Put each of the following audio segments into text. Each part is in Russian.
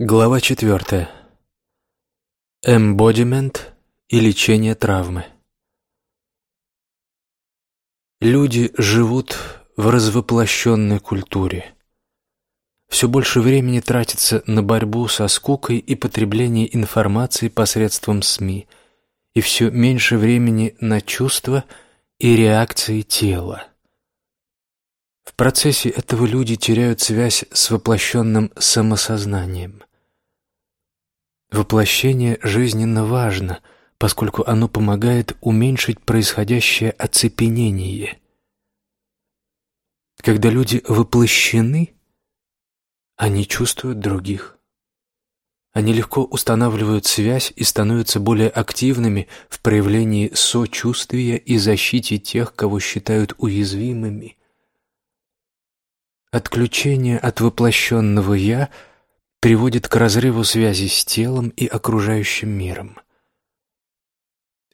Глава четвертая. Эмбодимент и лечение травмы. Люди живут в развоплощенной культуре. Все больше времени тратится на борьбу со скукой и потребление информации посредством СМИ, и все меньше времени на чувства и реакции тела. В процессе этого люди теряют связь с воплощенным самосознанием – Воплощение жизненно важно, поскольку оно помогает уменьшить происходящее оцепенение. Когда люди воплощены, они чувствуют других. Они легко устанавливают связь и становятся более активными в проявлении сочувствия и защите тех, кого считают уязвимыми. Отключение от воплощенного «я» – приводит к разрыву связи с телом и окружающим миром.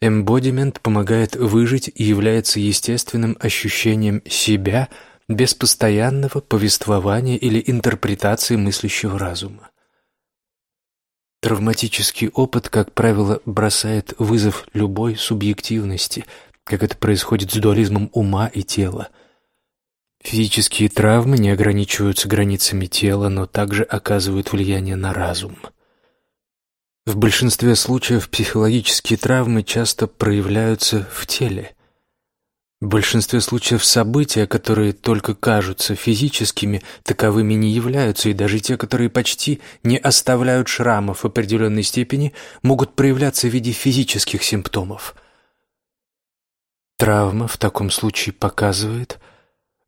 Эмбодимент помогает выжить и является естественным ощущением себя без постоянного повествования или интерпретации мыслящего разума. Травматический опыт, как правило, бросает вызов любой субъективности, как это происходит с дуализмом ума и тела – Физические травмы не ограничиваются границами тела, но также оказывают влияние на разум. В большинстве случаев психологические травмы часто проявляются в теле. В большинстве случаев события, которые только кажутся физическими, таковыми не являются, и даже те, которые почти не оставляют шрамов в определенной степени, могут проявляться в виде физических симптомов. Травма в таком случае показывает –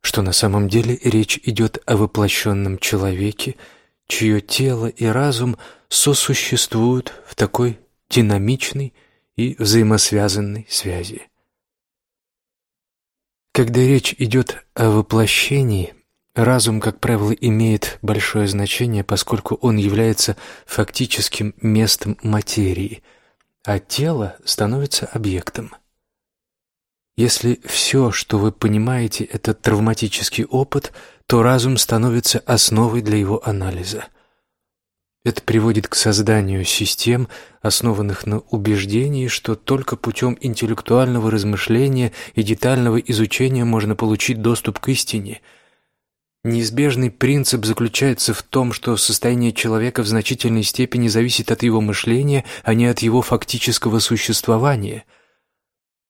что на самом деле речь идет о воплощенном человеке, чье тело и разум сосуществуют в такой динамичной и взаимосвязанной связи. Когда речь идет о воплощении, разум, как правило, имеет большое значение, поскольку он является фактическим местом материи, а тело становится объектом – если все, что вы понимаете, это травматический опыт, то разум становится основой для его анализа. Это приводит к созданию систем, основанных на убеждении, что только путем интеллектуального размышления и детального изучения можно получить доступ к истине. Неизбежный принцип заключается в том, что состояние человека в значительной степени зависит от его мышления, а не от его фактического существования –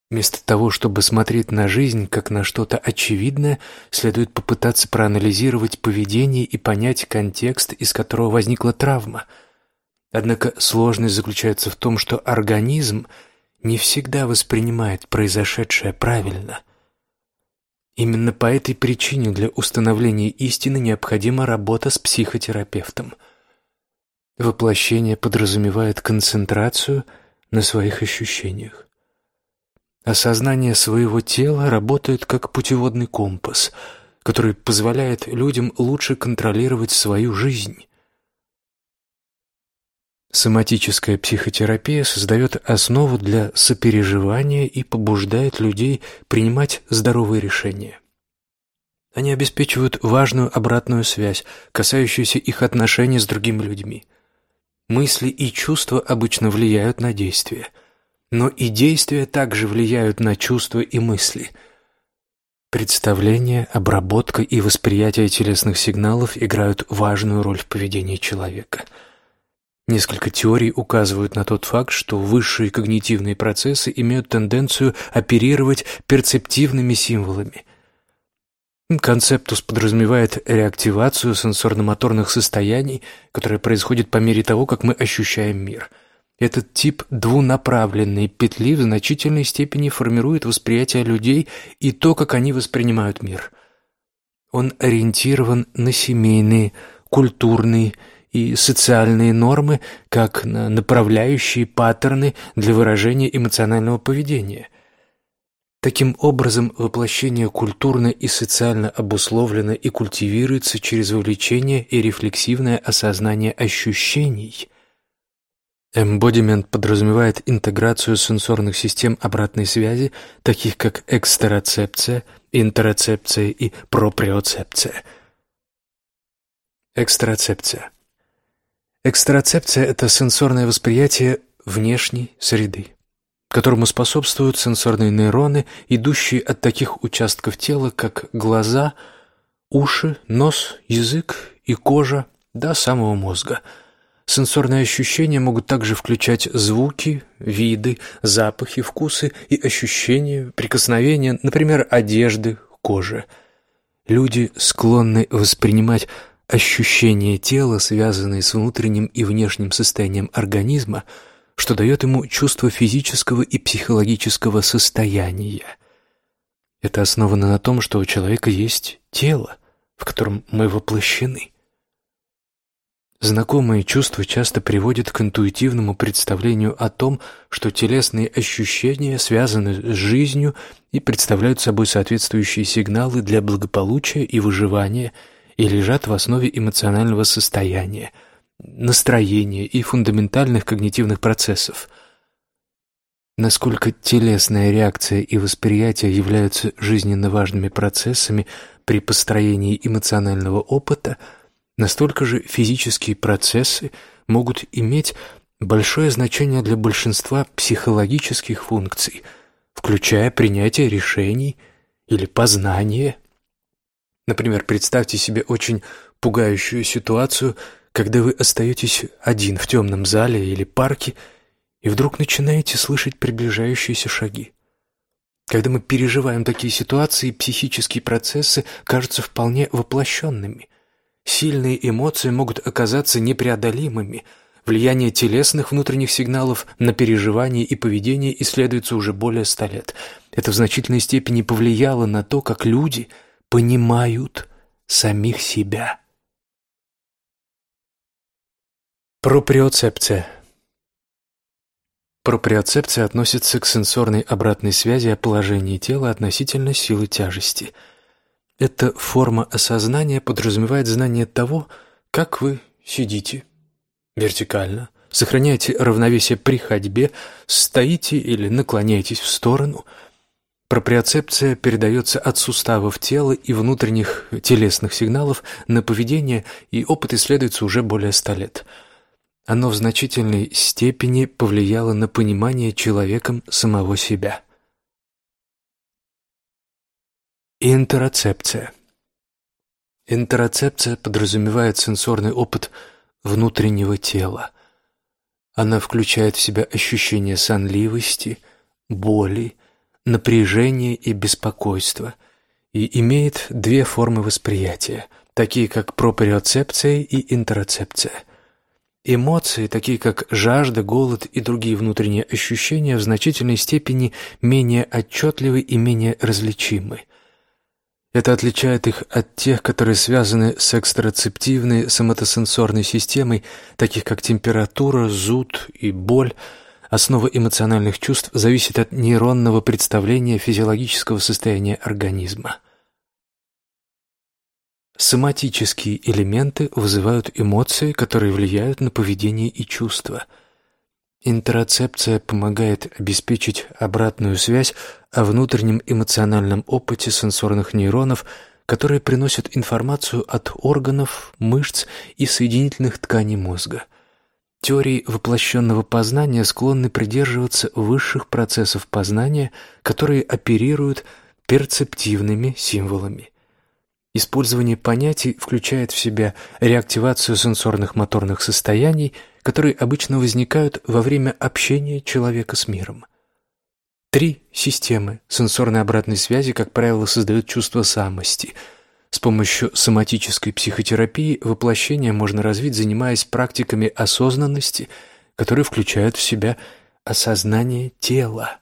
Вместо того, чтобы смотреть на жизнь как на что-то очевидное, следует попытаться проанализировать поведение и понять контекст, из которого возникла травма. Однако сложность заключается в том, что организм не всегда воспринимает произошедшее правильно. Именно по этой причине для установления истины необходима работа с психотерапевтом. Воплощение подразумевает концентрацию на своих ощущениях. Осознание своего тела работает как путеводный компас, который позволяет людям лучше контролировать свою жизнь. Соматическая психотерапия создает основу для сопереживания и побуждает людей принимать здоровые решения. Они обеспечивают важную обратную связь, касающуюся их отношений с другими людьми. Мысли и чувства обычно влияют на действия – но и действия также влияют на чувства и мысли. Представление, обработка и восприятие телесных сигналов играют важную роль в поведении человека. Несколько теорий указывают на тот факт, что высшие когнитивные процессы имеют тенденцию оперировать перцептивными символами. Концептус подразумевает реактивацию сенсорно-моторных состояний, которая происходит по мере того, как мы ощущаем мир – этот тип двунаправленной петли в значительной степени формирует восприятие людей и то, как они воспринимают мир. Он ориентирован на семейные, культурные и социальные нормы, как на направляющие паттерны для выражения эмоционального поведения. Таким образом, воплощение культурно и социально обусловлено и культивируется через вовлечение и рефлексивное осознание ощущений – Эмбодимент подразумевает интеграцию сенсорных систем обратной связи, таких как экстероцепция, интероцепция и проприоцепция. Экстероцепция. Экстероцепция – это сенсорное восприятие внешней среды, которому способствуют сенсорные нейроны, идущие от таких участков тела, как глаза, уши, нос, язык и кожа до самого мозга. Сенсорные ощущения могут также включать звуки, виды, запахи, вкусы и ощущения, прикосновения, например, одежды, кожи. Люди склонны воспринимать ощущения тела, связанные с внутренним и внешним состоянием организма, что дает ему чувство физического и психологического состояния. Это основано на том, что у человека есть тело, в котором мы воплощены. Знакомые чувства часто приводят к интуитивному представлению о том, что телесные ощущения связаны с жизнью и представляют собой соответствующие сигналы для благополучия и выживания – и лежат в основе эмоционального состояния, настроения и фундаментальных когнитивных процессов. Насколько телесная реакция и восприятие являются жизненно важными процессами при построении эмоционального опыта, настолько же физические процессы могут иметь большое значение для большинства психологических функций, включая принятие решений или познание Например, представьте себе очень пугающую ситуацию, когда вы остаетесь один в темном зале или парке и вдруг начинаете слышать приближающиеся шаги. Когда мы переживаем такие ситуации, психические процессы кажутся вполне воплощенными. Сильные эмоции могут оказаться непреодолимыми. Влияние телесных внутренних сигналов на переживание и поведение исследуется уже более ста лет. Это в значительной степени повлияло на то, как люди – понимают самих себя. Проприоцепция Проприоцепция относится к сенсорной обратной связи о положении тела относительно силы тяжести. Эта форма осознания подразумевает знание того, как вы сидите вертикально, сохраняете равновесие при ходьбе, стоите или наклоняетесь в сторону – Проприоцепция передается от суставов тела и внутренних телесных сигналов на поведение, и опыт исследуется уже более ста лет. Оно в значительной степени повлияло на понимание человеком самого себя. Интероцепция Интероцепция подразумевает сенсорный опыт внутреннего тела. Она включает в себя ощущение сонливости, боли, напряжение и беспокойство и имеет две формы восприятия, такие как проприоцепция и интероцепция. Эмоции, такие как жажда, голод и другие внутренние ощущения, в значительной степени менее отчетливы и менее различимы. Это отличает их от тех, которые связаны с экстрацептивной соматосенсорной системой, таких как температура, зуд и боль – Основа эмоциональных чувств зависит от нейронного представления физиологического состояния организма. Соматические элементы вызывают эмоции, которые влияют на поведение и чувства. Интероцепция помогает обеспечить обратную связь о внутреннем эмоциональном опыте сенсорных нейронов, которые приносят информацию от органов, мышц и соединительных тканей мозга – Теории воплощенного познания склонны придерживаться высших процессов познания, которые оперируют перцептивными символами. Использование понятий включает в себя реактивацию сенсорных моторных состояний, которые обычно возникают во время общения человека с миром. Три системы сенсорной обратной связи, как правило, создают чувство самости – с помощью соматической психотерапии воплощение можно развить, занимаясь практиками осознанности, которые включают в себя осознание тела.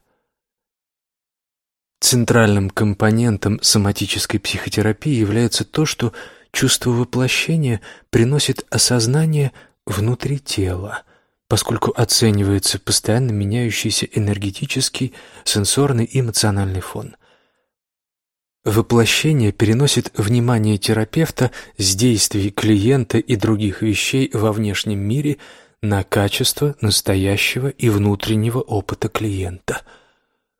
Центральным компонентом соматической психотерапии является то, что чувство воплощения приносит осознание внутри тела, поскольку оценивается постоянно меняющийся энергетический, сенсорный и эмоциональный фон – Воплощение переносит внимание терапевта с действий клиента и других вещей во внешнем мире на качество настоящего и внутреннего опыта клиента.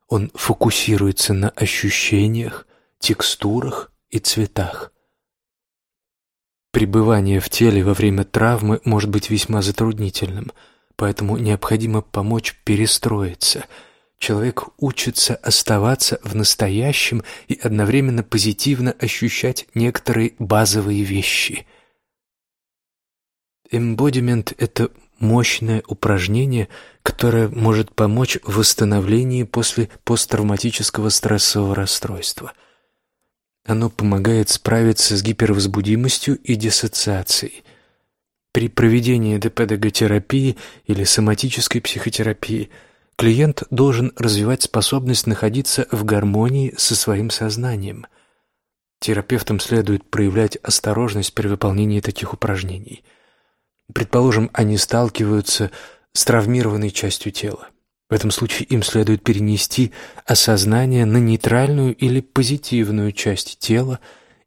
Он фокусируется на ощущениях, текстурах и цветах. Пребывание в теле во время травмы может быть весьма затруднительным, поэтому необходимо помочь перестроиться. Человек учится оставаться в настоящем и одновременно позитивно ощущать некоторые базовые вещи. Эмбодимент – это мощное упражнение, которое может помочь в восстановлении после посттравматического стрессового расстройства – оно помогает справиться с гипервозбудимостью и диссоциацией. При проведении ДПДГ-терапии или соматической психотерапии клиент должен развивать способность находиться в гармонии со своим сознанием. Терапевтам следует проявлять осторожность при выполнении таких упражнений. Предположим, они сталкиваются с травмированной частью тела. В этом случае им следует перенести осознание на нейтральную или позитивную часть тела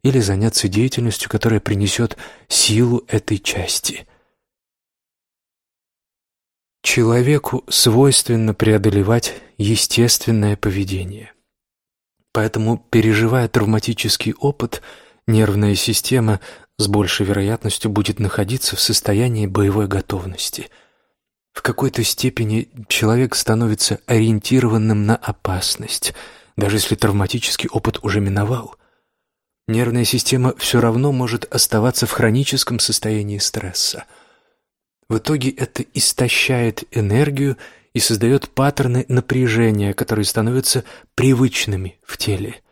или заняться деятельностью, которая принесет силу этой части. Человеку свойственно преодолевать естественное поведение. Поэтому, переживая травматический опыт, нервная система с большей вероятностью будет находиться в состоянии боевой готовности – в какой-то степени человек становится ориентированным на опасность, даже если травматический опыт уже миновал. Нервная система все равно может оставаться в хроническом состоянии стресса. В итоге это истощает энергию и создает паттерны напряжения, которые становятся привычными в теле.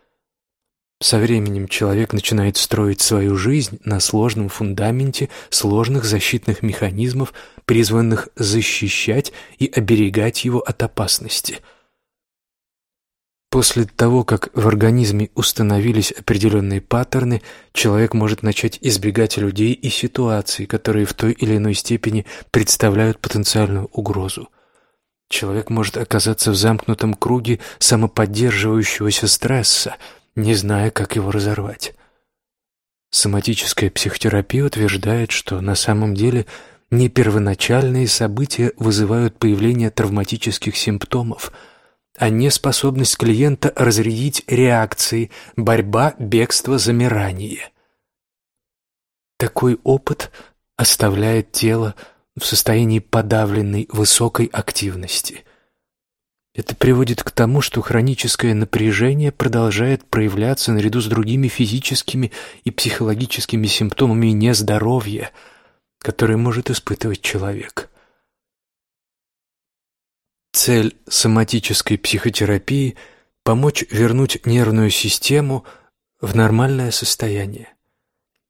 Со временем человек начинает строить свою жизнь на сложном фундаменте сложных защитных механизмов, призванных защищать и оберегать его от опасности. После того, как в организме установились определенные паттерны, человек может начать избегать людей и ситуаций, которые в той или иной степени представляют потенциальную угрозу. Человек может оказаться в замкнутом круге самоподдерживающегося стресса – не зная, как его разорвать. Соматическая психотерапия утверждает, что на самом деле не первоначальные события вызывают появление травматических симптомов, а неспособность клиента разрядить реакции, борьба, бегство, замирание. Такой опыт оставляет тело в состоянии подавленной высокой активности – это приводит к тому, что хроническое напряжение продолжает проявляться наряду с другими физическими и психологическими симптомами нездоровья, которые может испытывать человек. Цель соматической психотерапии – помочь вернуть нервную систему в нормальное состояние.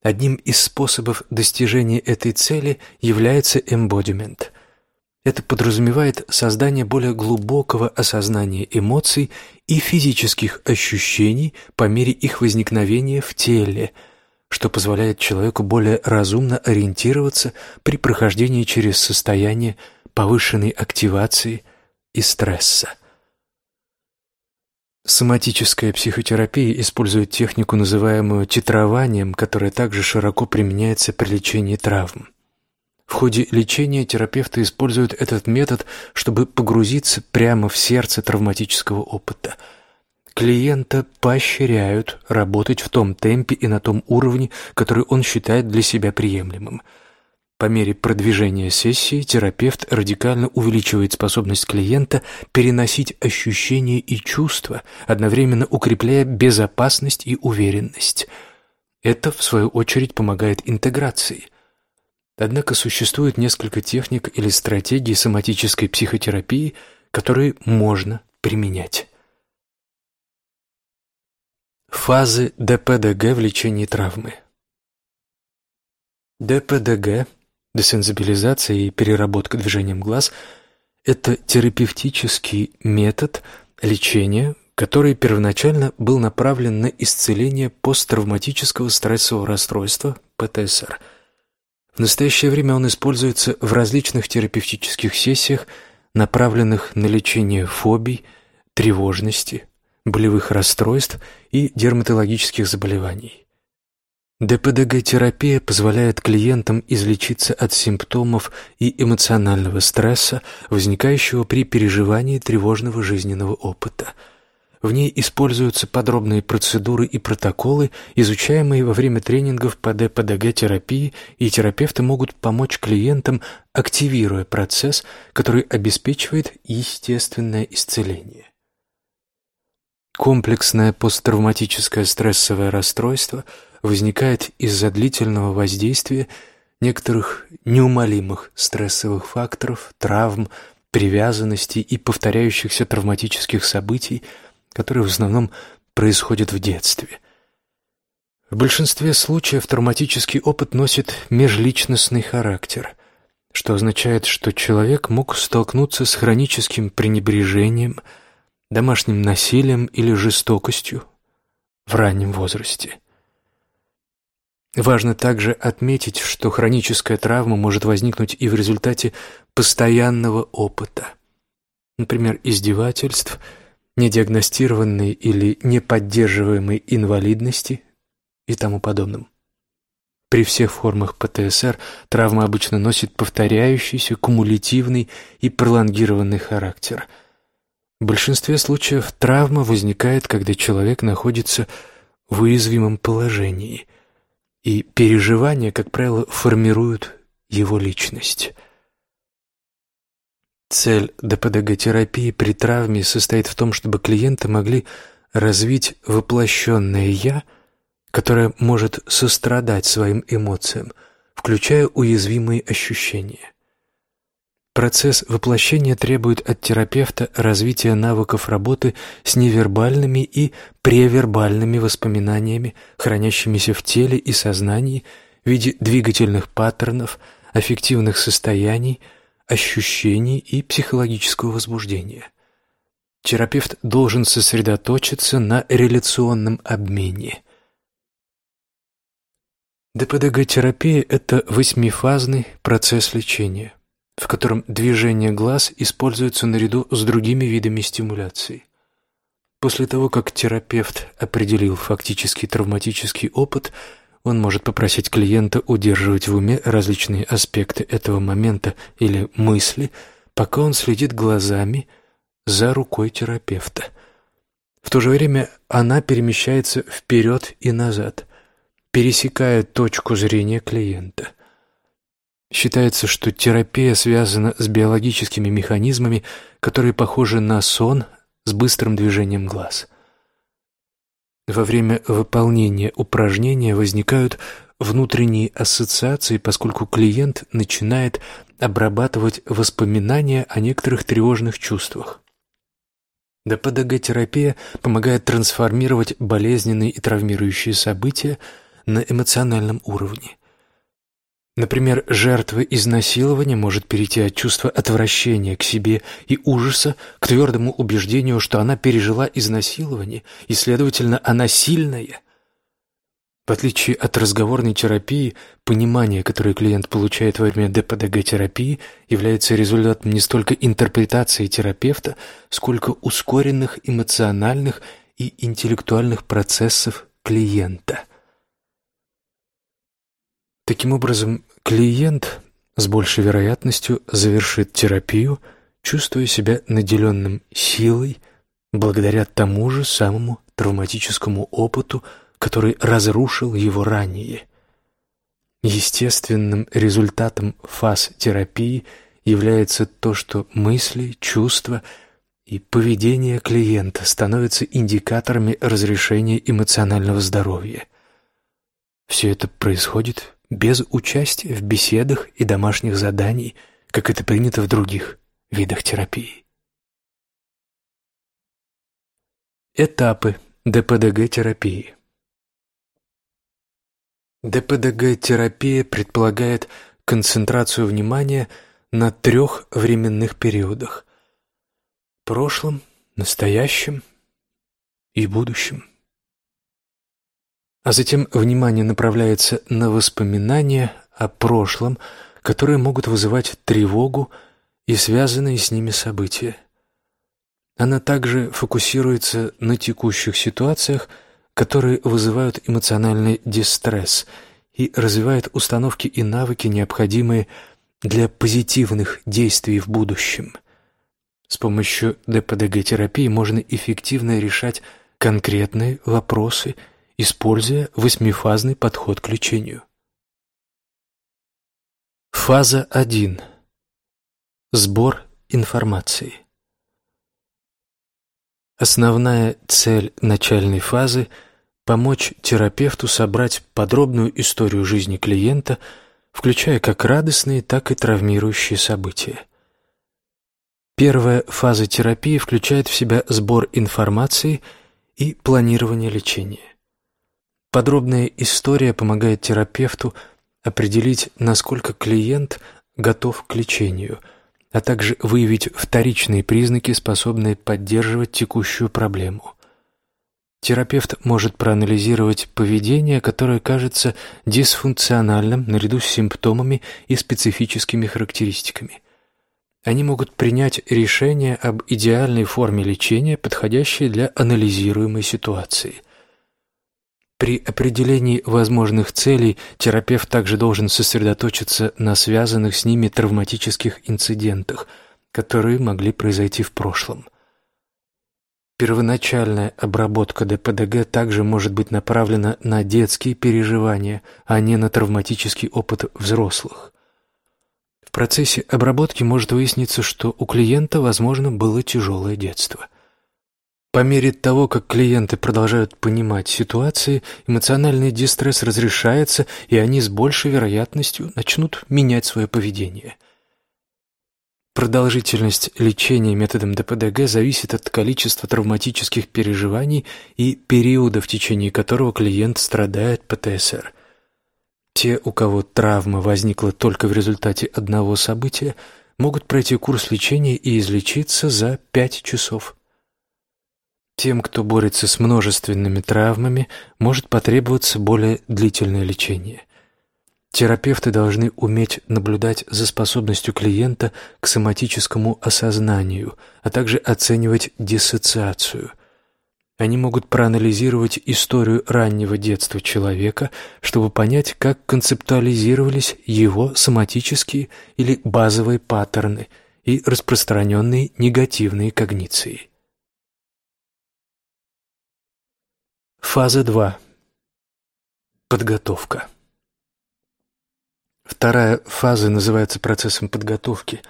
Одним из способов достижения этой цели является эмбодимент – это подразумевает создание более глубокого осознания эмоций и физических ощущений по мере их возникновения в теле, что позволяет человеку более разумно ориентироваться при прохождении через состояние повышенной активации и стресса. Соматическая психотерапия использует технику, называемую титрованием, которая также широко применяется при лечении травм. В ходе лечения терапевты используют этот метод, чтобы погрузиться прямо в сердце травматического опыта. Клиента поощряют работать в том темпе и на том уровне, который он считает для себя приемлемым. По мере продвижения сессии терапевт радикально увеличивает способность клиента переносить ощущения и чувства, одновременно укрепляя безопасность и уверенность. Это, в свою очередь, помогает интеграции – Однако существует несколько техник или стратегий соматической психотерапии, которые можно применять. Фазы ДПДГ в лечении травмы. ДПДГ, десензибилизация и переработка движением глаз – это терапевтический метод лечения, который первоначально был направлен на исцеление посттравматического стрессового расстройства ПТСР – в настоящее время он используется в различных терапевтических сессиях, направленных на лечение фобий, тревожности, болевых расстройств и дерматологических заболеваний. ДПДГ-терапия позволяет клиентам излечиться от симптомов и эмоционального стресса, возникающего при переживании тревожного жизненного опыта. В ней используются подробные процедуры и протоколы, изучаемые во время тренингов по ДПДГ-терапии, и терапевты могут помочь клиентам, активируя процесс, который обеспечивает естественное исцеление. Комплексное посттравматическое стрессовое расстройство возникает из-за длительного воздействия некоторых неумолимых стрессовых факторов, травм, привязанностей и повторяющихся травматических событий – которые в основном происходят в детстве. В большинстве случаев травматический опыт носит межличностный характер, что означает, что человек мог столкнуться с хроническим пренебрежением, домашним насилием или жестокостью в раннем возрасте. Важно также отметить, что хроническая травма может возникнуть и в результате постоянного опыта, например, издевательств – недиагностированной или неподдерживаемой инвалидности и тому подобном. При всех формах ПТСР травма обычно носит повторяющийся, кумулятивный и пролонгированный характер. В большинстве случаев травма возникает, когда человек находится в уязвимом положении, и переживания, как правило, формируют его личность – Цель ДПДГ-терапии при травме состоит в том, чтобы клиенты могли развить воплощенное «я», которое может сострадать своим эмоциям, включая уязвимые ощущения. Процесс воплощения требует от терапевта развития навыков работы с невербальными и превербальными воспоминаниями, хранящимися в теле и сознании в виде двигательных паттернов, аффективных состояний – ощущений и психологического возбуждения. Терапевт должен сосредоточиться на реляционном обмене. ДПДГ-терапия – это восьмифазный процесс лечения, в котором движение глаз используется наряду с другими видами стимуляции. После того, как терапевт определил фактический травматический опыт – он может попросить клиента удерживать в уме различные аспекты этого момента или мысли, пока он следит глазами за рукой терапевта. В то же время она перемещается вперед и назад, пересекая точку зрения клиента. Считается, что терапия связана с биологическими механизмами, которые похожи на сон с быстрым движением глаз – во время выполнения упражнения возникают внутренние ассоциации, поскольку клиент начинает обрабатывать воспоминания о некоторых тревожных чувствах. ДПДГ-терапия помогает трансформировать болезненные и травмирующие события на эмоциональном уровне. Например, жертва изнасилования может перейти от чувства отвращения к себе и ужаса к твердому убеждению, что она пережила изнасилование, и, следовательно, она сильная. В отличие от разговорной терапии, понимание, которое клиент получает во время ДПДГ-терапии, является результатом не столько интерпретации терапевта, сколько ускоренных эмоциональных и интеллектуальных процессов клиента. Таким образом, клиент с большей вероятностью завершит терапию, чувствуя себя наделенным силой благодаря тому же самому травматическому опыту, который разрушил его ранее. Естественным результатом фаз терапии является то, что мысли, чувства и поведение клиента становятся индикаторами разрешения эмоционального здоровья. Все это происходит без участия в беседах и домашних заданий, как это принято в других видах терапии. Этапы ДПДГ-терапии ДПДГ-терапия предполагает концентрацию внимания на трех временных периодах – прошлом, настоящем и будущем а затем внимание направляется на воспоминания о прошлом, которые могут вызывать тревогу и связанные с ними события. Она также фокусируется на текущих ситуациях, которые вызывают эмоциональный дистресс и развивает установки и навыки, необходимые для позитивных действий в будущем. С помощью ДПДГ-терапии можно эффективно решать конкретные вопросы, используя восьмифазный подход к лечению. Фаза 1. Сбор информации. Основная цель начальной фазы – помочь терапевту собрать подробную историю жизни клиента, включая как радостные, так и травмирующие события. Первая фаза терапии включает в себя сбор информации и планирование лечения. Подробная история помогает терапевту определить, насколько клиент готов к лечению – а также выявить вторичные признаки, способные поддерживать текущую проблему. Терапевт может проанализировать поведение, которое кажется дисфункциональным наряду с симптомами и специфическими характеристиками. Они могут принять решение об идеальной форме лечения, подходящей для анализируемой ситуации – при определении возможных целей терапевт также должен сосредоточиться на связанных с ними травматических инцидентах, которые могли произойти в прошлом. Первоначальная обработка ДПДГ также может быть направлена на детские переживания, а не на травматический опыт взрослых. В процессе обработки может выясниться, что у клиента, возможно, было тяжелое детство – по мере того, как клиенты продолжают понимать ситуации, эмоциональный дистресс разрешается, и они с большей вероятностью начнут менять свое поведение. Продолжительность лечения методом ДПДГ зависит от количества травматических переживаний и периода, в течение которого клиент страдает ПТСР. Те, у кого травма возникла только в результате одного события, могут пройти курс лечения и излечиться за 5 часов. Тем, кто борется с множественными травмами, может потребоваться более длительное лечение. Терапевты должны уметь наблюдать за способностью клиента к соматическому осознанию, а также оценивать диссоциацию. Они могут проанализировать историю раннего детства человека, чтобы понять, как концептуализировались его соматические или базовые паттерны и распространенные негативные когниции. Фаза 2. Подготовка. Вторая фаза называется процессом подготовки.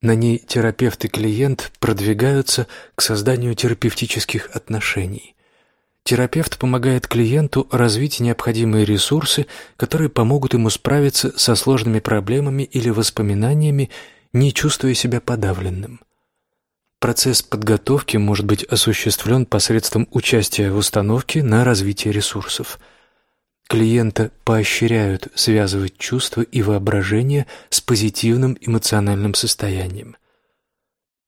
На ней терапевт и клиент продвигаются к созданию терапевтических отношений. Терапевт помогает клиенту развить необходимые ресурсы, которые помогут ему справиться со сложными проблемами или воспоминаниями, не чувствуя себя подавленным. Процесс подготовки может быть осуществлен посредством участия в установке на развитие ресурсов. Клиента поощряют связывать чувства и воображение с позитивным эмоциональным состоянием.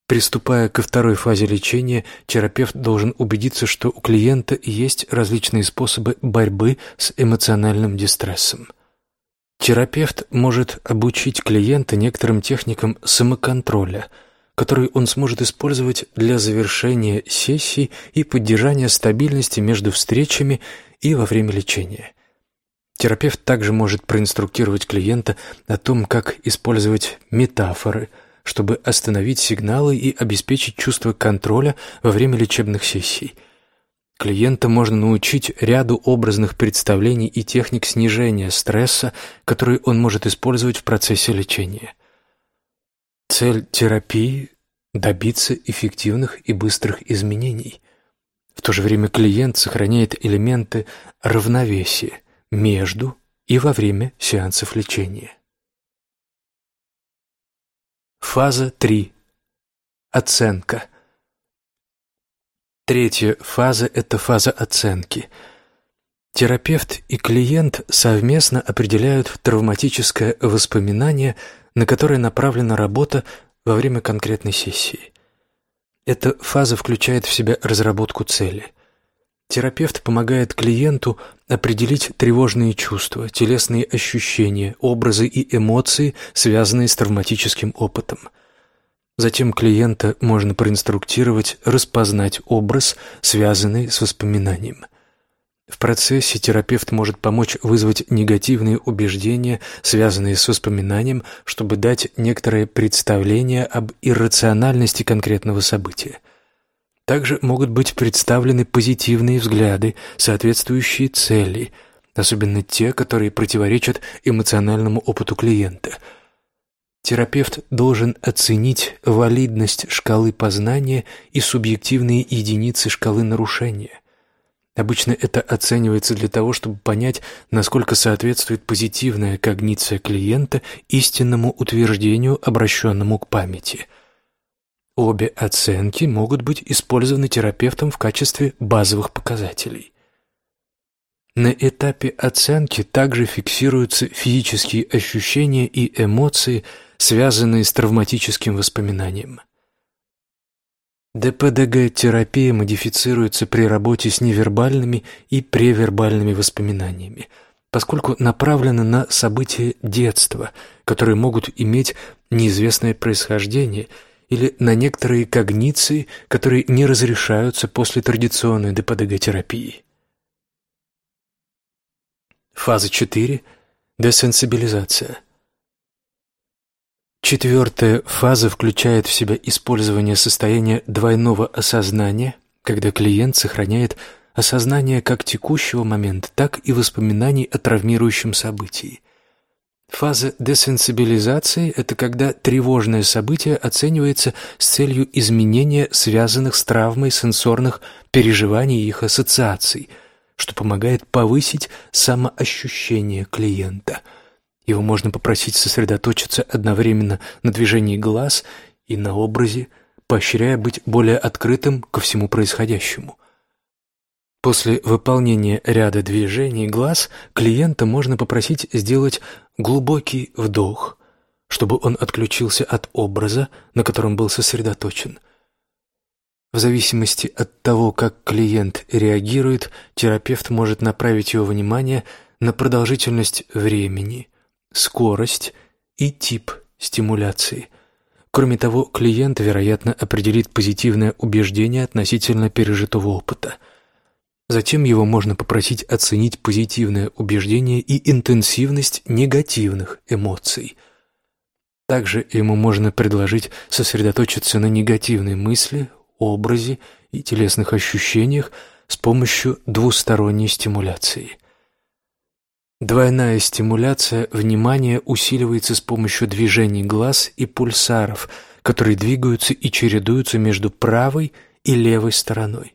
Приступая ко второй фазе лечения, терапевт должен убедиться, что у клиента есть различные способы борьбы с эмоциональным дистрессом. Терапевт может обучить клиента некоторым техникам самоконтроля – который он сможет использовать для завершения сессий и поддержания стабильности между встречами и во время лечения. Терапевт также может проинструктировать клиента о том, как использовать метафоры, чтобы остановить сигналы и обеспечить чувство контроля во время лечебных сессий. Клиента можно научить ряду образных представлений и техник снижения стресса, которые он может использовать в процессе лечения. Цель терапии – добиться эффективных и быстрых изменений. В то же время клиент сохраняет элементы равновесия между и во время сеансов лечения. Фаза 3. Оценка. Третья фаза – это фаза оценки. Терапевт и клиент совместно определяют травматическое воспоминание – на которые направлена работа во время конкретной сессии. Эта фаза включает в себя разработку цели. Терапевт помогает клиенту определить тревожные чувства, телесные ощущения, образы и эмоции, связанные с травматическим опытом. Затем клиента можно проинструктировать распознать образ, связанный с воспоминанием. В процессе терапевт может помочь вызвать негативные убеждения, связанные с воспоминанием, чтобы дать некоторое представление об иррациональности конкретного события. Также могут быть представлены позитивные взгляды, соответствующие цели, особенно те, которые противоречат эмоциональному опыту клиента. Терапевт должен оценить валидность шкалы познания и субъективные единицы шкалы нарушения. Обычно это оценивается для того, чтобы понять, насколько соответствует позитивная когниция клиента истинному утверждению, обращенному к памяти. Обе оценки могут быть использованы терапевтом в качестве базовых показателей. На этапе оценки также фиксируются физические ощущения и эмоции, связанные с травматическим воспоминанием. ДПДГ-терапия модифицируется при работе с невербальными и превербальными воспоминаниями, поскольку направлена на события детства, которые могут иметь неизвестное происхождение, или на некоторые когниции, которые не разрешаются после традиционной ДПДГ-терапии. Фаза 4. Десенсибилизация – Четвертая фаза включает в себя использование состояния двойного осознания, когда клиент сохраняет осознание как текущего момента, так и воспоминаний о травмирующем событии. Фаза десенсибилизации – это когда тревожное событие оценивается с целью изменения связанных с травмой сенсорных переживаний и их ассоциаций, что помогает повысить самоощущение клиента – его можно попросить сосредоточиться одновременно на движении глаз и на образе, поощряя быть более открытым ко всему происходящему. После выполнения ряда движений глаз клиента можно попросить сделать глубокий вдох, чтобы он отключился от образа, на котором был сосредоточен. В зависимости от того, как клиент реагирует, терапевт может направить его внимание на продолжительность времени, скорость и тип стимуляции. Кроме того, клиент, вероятно, определит позитивное убеждение относительно пережитого опыта. Затем его можно попросить оценить позитивное убеждение и интенсивность негативных эмоций. Также ему можно предложить сосредоточиться на негативной мысли, образе и телесных ощущениях с помощью двусторонней стимуляции. Двойная стимуляция внимания усиливается с помощью движений глаз и пульсаров, которые двигаются и чередуются между правой и левой стороной.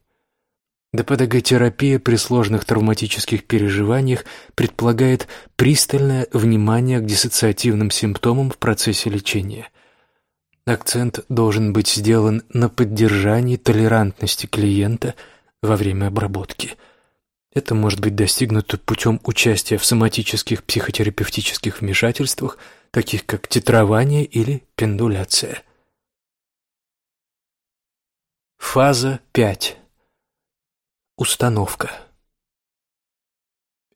ДПДГ-терапия при сложных травматических переживаниях предполагает пристальное внимание к диссоциативным симптомам в процессе лечения. Акцент должен быть сделан на поддержании толерантности клиента во время обработки – это может быть достигнуто путем участия в соматических психотерапевтических вмешательствах, таких как титрование или пендуляция. Фаза 5. Установка.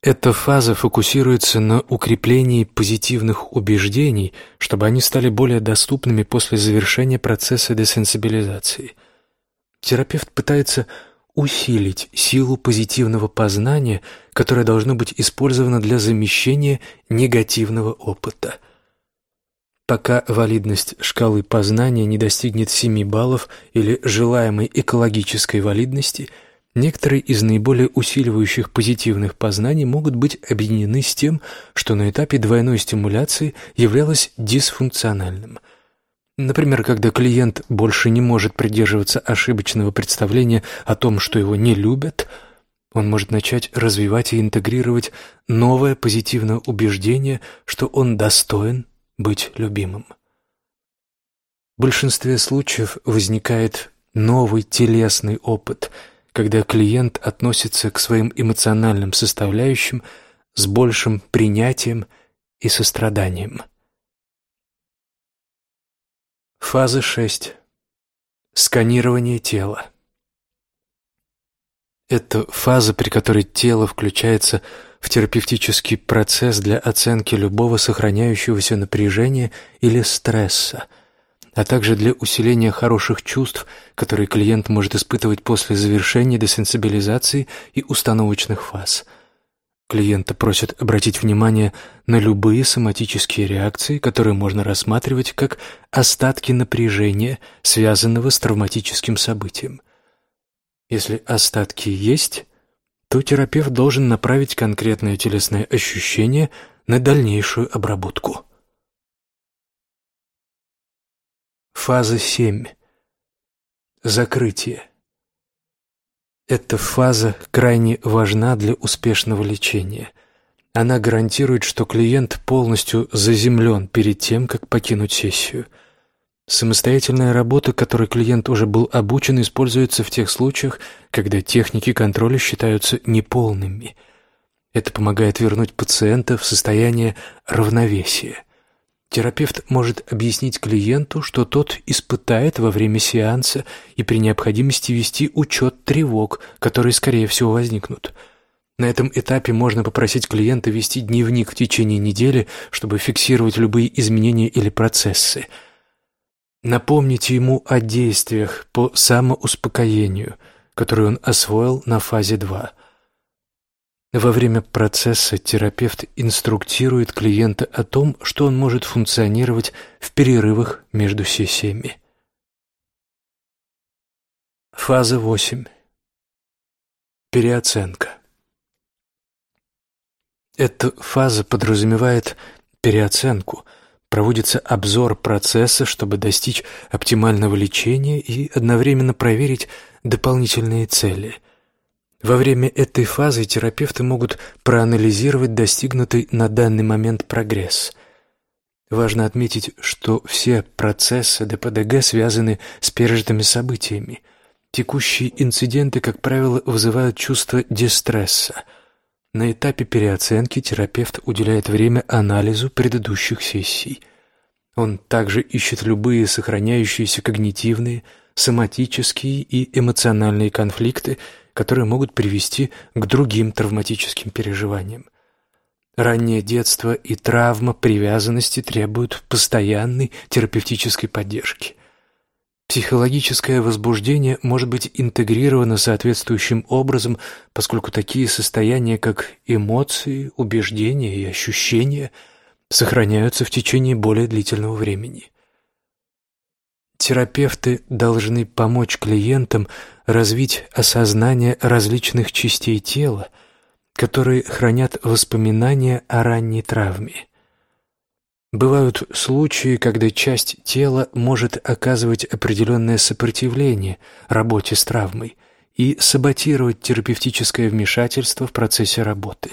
Эта фаза фокусируется на укреплении позитивных убеждений, чтобы они стали более доступными после завершения процесса десенсибилизации. Терапевт пытается усилить силу позитивного познания, которое должно быть использовано для замещения негативного опыта. Пока валидность шкалы познания не достигнет 7 баллов или желаемой экологической валидности, некоторые из наиболее усиливающих позитивных познаний могут быть объединены с тем, что на этапе двойной стимуляции являлось дисфункциональным – Например, когда клиент больше не может придерживаться ошибочного представления о том, что его не любят, он может начать развивать и интегрировать новое позитивное убеждение, что он достоин быть любимым. В большинстве случаев возникает новый телесный опыт, когда клиент относится к своим эмоциональным составляющим с большим принятием и состраданием. Фаза 6. Сканирование тела. Это фаза, при которой тело включается в терапевтический процесс для оценки любого сохраняющегося напряжения или стресса. а также для усиления хороших чувств, которые клиент может испытывать после завершения десенсибилизации и установочных фаз. Клиента просят обратить внимание на любые соматические реакции, которые можно рассматривать как остатки напряжения, связанного с травматическим событием. Если остатки есть, то терапевт должен направить конкретное телесное ощущение на дальнейшую обработку. Фаза 7. Закрытие. Эта фаза крайне важна для успешного лечения. Она гарантирует, что клиент полностью заземлен перед тем, как покинуть сессию. Самостоятельная работа, которой клиент уже был обучен, используется в тех случаях, когда техники контроля считаются неполными. Это помогает вернуть пациента в состояние равновесия – Терапевт может объяснить клиенту, что тот испытает во время сеанса и при необходимости вести учет тревог, которые, скорее всего, возникнут. На этом этапе можно попросить клиента вести дневник в течение недели, чтобы фиксировать любые изменения или процессы. Напомните ему о действиях по самоуспокоению, которые он освоил на фазе 2. Во время процесса терапевт инструктирует клиента о том, что он может функционировать в перерывах между сессиями. Фаза 8. Переоценка. Эта фаза подразумевает переоценку. Проводится обзор процесса, чтобы достичь оптимального лечения и одновременно проверить дополнительные цели – во время этой фазы терапевты могут проанализировать достигнутый на данный момент прогресс. Важно отметить, что все процессы ДПДГ связаны с пережитыми событиями. Текущие инциденты, как правило, вызывают чувство дистресса. На этапе переоценки терапевт уделяет время анализу предыдущих сессий. Он также ищет любые сохраняющиеся когнитивные, соматические и эмоциональные конфликты – которые могут привести к другим травматическим переживаниям. Раннее детство и травма привязанности требуют постоянной терапевтической поддержки. Психологическое возбуждение может быть интегрировано соответствующим образом, поскольку такие состояния, как эмоции, убеждения и ощущения, сохраняются в течение более длительного времени. Терапевты должны помочь клиентам развить осознание различных частей тела, которые хранят воспоминания о ранней травме. Бывают случаи, когда часть тела может оказывать определенное сопротивление работе с травмой и саботировать терапевтическое вмешательство в процессе работы.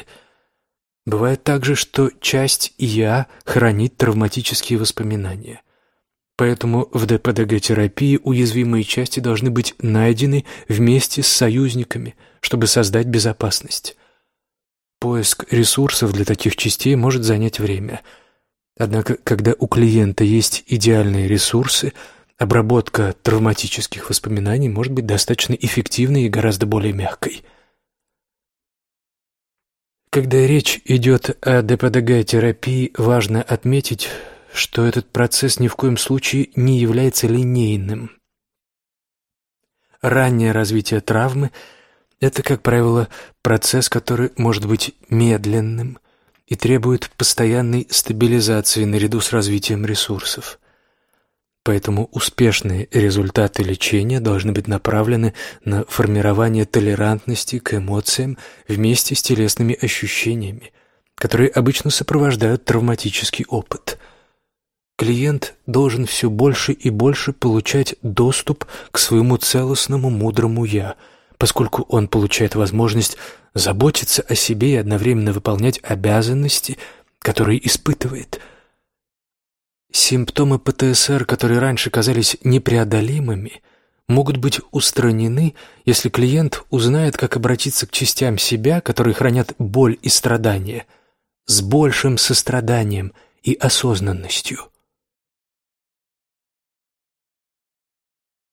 Бывает также, что часть «я» хранит травматические воспоминания. Поэтому в ДПДГ-терапии уязвимые части должны быть найдены вместе с союзниками, чтобы создать безопасность. Поиск ресурсов для таких частей может занять время. Однако, когда у клиента есть идеальные ресурсы, обработка травматических воспоминаний может быть достаточно эффективной и гораздо более мягкой. Когда речь идет о ДПДГ-терапии, важно отметить, что этот процесс ни в коем случае не является линейным. Раннее развитие травмы – это, как правило, процесс, который может быть медленным и требует постоянной стабилизации наряду с развитием ресурсов. Поэтому успешные результаты лечения должны быть направлены на формирование толерантности к эмоциям вместе с телесными ощущениями, которые обычно сопровождают травматический опыт – Клиент должен все больше и больше получать доступ к своему целостному мудрому «я», поскольку он получает возможность заботиться о себе и одновременно выполнять обязанности, которые испытывает. Симптомы ПТСР, которые раньше казались непреодолимыми, могут быть устранены, если клиент узнает, как обратиться к частям себя, которые хранят боль и страдания, с большим состраданием и осознанностью.